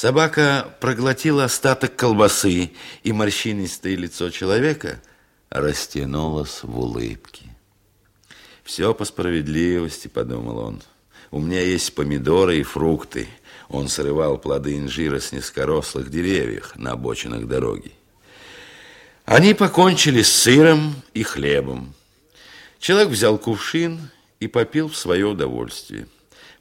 Собака проглотила остаток колбасы, и морщинистое лицо человека растянулось в улыбке. «Все по справедливости», — подумал он. «У меня есть помидоры и фрукты». Он срывал плоды инжира с низкорослых деревьев на обочинах дороги. Они покончили с сыром и хлебом. Человек взял кувшин и попил в свое удовольствие.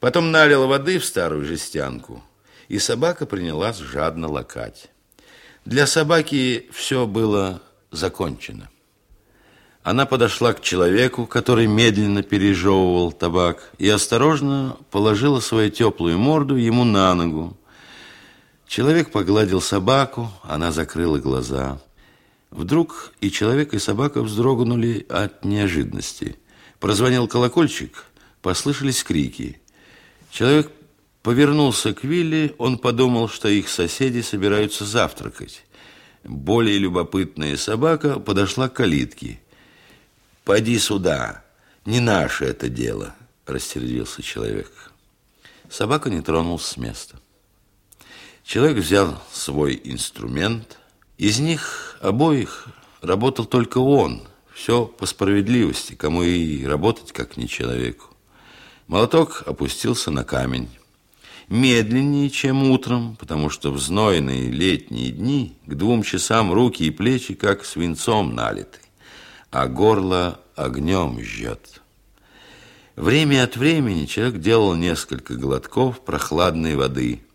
Потом налил воды в старую жестянку, и собака принялась жадно лакать. Для собаки все было закончено. Она подошла к человеку, который медленно пережевывал табак, и осторожно положила свою теплую морду ему на ногу. Человек погладил собаку, она закрыла глаза. Вдруг и человек, и собака вздрогнули от неожиданности. Прозвонил колокольчик, послышались крики. Человек повернулся к Вилли, он подумал, что их соседи собираются завтракать. Более любопытная собака подошла к калитке. «Пойди сюда, не наше это дело», – рассердился человек. Собака не тронулся с места. Человек взял свой инструмент – из них обоих работал только он. Все по справедливости, кому и работать, как не человеку. Молоток опустился на камень. Медленнее, чем утром, потому что в знойные летние дни к двум часам руки и плечи как свинцом налиты, а горло огнем жжет. Время от времени человек делал несколько глотков прохладной воды –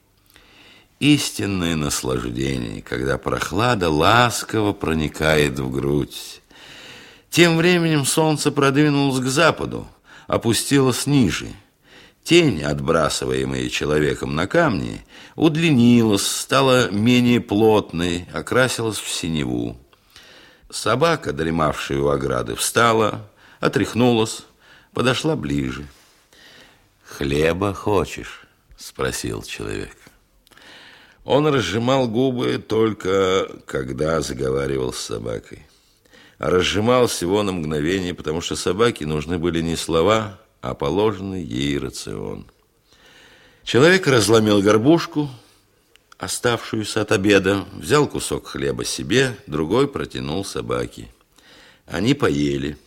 истинное наслаждение, когда прохлада ласково проникает в грудь. Тем временем солнце продвинулось к западу, опустилось ниже. Тень, отбрасываемая человеком на камни, удлинилась, стала менее плотной, окрасилась в синеву. Собака, дремавшая у ограды, встала, отряхнулась, подошла ближе. «Хлеба хочешь?» – спросил человек. Он разжимал губы только когда заговаривал с собакой. А разжимал всего на мгновение, потому что собаке нужны были не слова, а положенный ей рацион. Человек разломил горбушку, оставшуюся от обеда, взял кусок хлеба себе, другой протянул собаке. Они поели.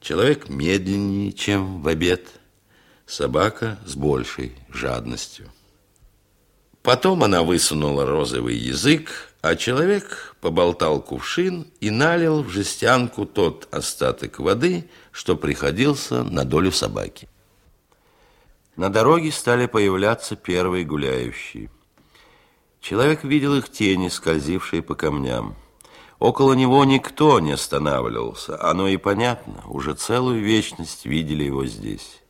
Человек медленнее, чем в обед, собака с большей жадностью. Потом она высунула розовый язык, а человек поболтал кувшин и налил в жестянку тот остаток воды, что приходился на долю собаки. На дороге стали появляться первые гуляющие. Человек видел их тени, скользившие по камням. Около него никто не останавливался. Оно и понятно, уже целую вечность видели его здесь.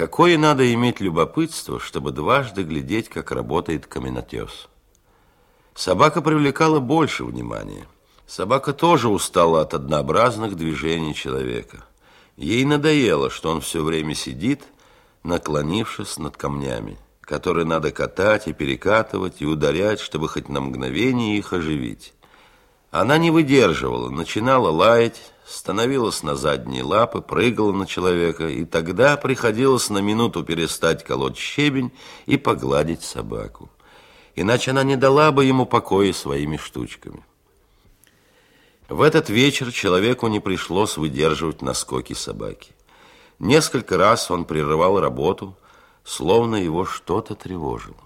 Какое надо иметь любопытство, чтобы дважды глядеть, как работает каменотес. Собака привлекала больше внимания. Собака тоже устала от однообразных движений человека. Ей надоело, что он все время сидит, наклонившись над камнями, которые надо катать и перекатывать и ударять, чтобы хоть на мгновение их оживить. Она не выдерживала, начинала лаять, становилась на задние лапы, прыгала на человека, и тогда приходилось на минуту перестать колоть щебень и погладить собаку. Иначе она не дала бы ему покоя своими штучками. В этот вечер человеку не пришлось выдерживать наскоки собаки. Несколько раз он прерывал работу, словно его что-то тревожило.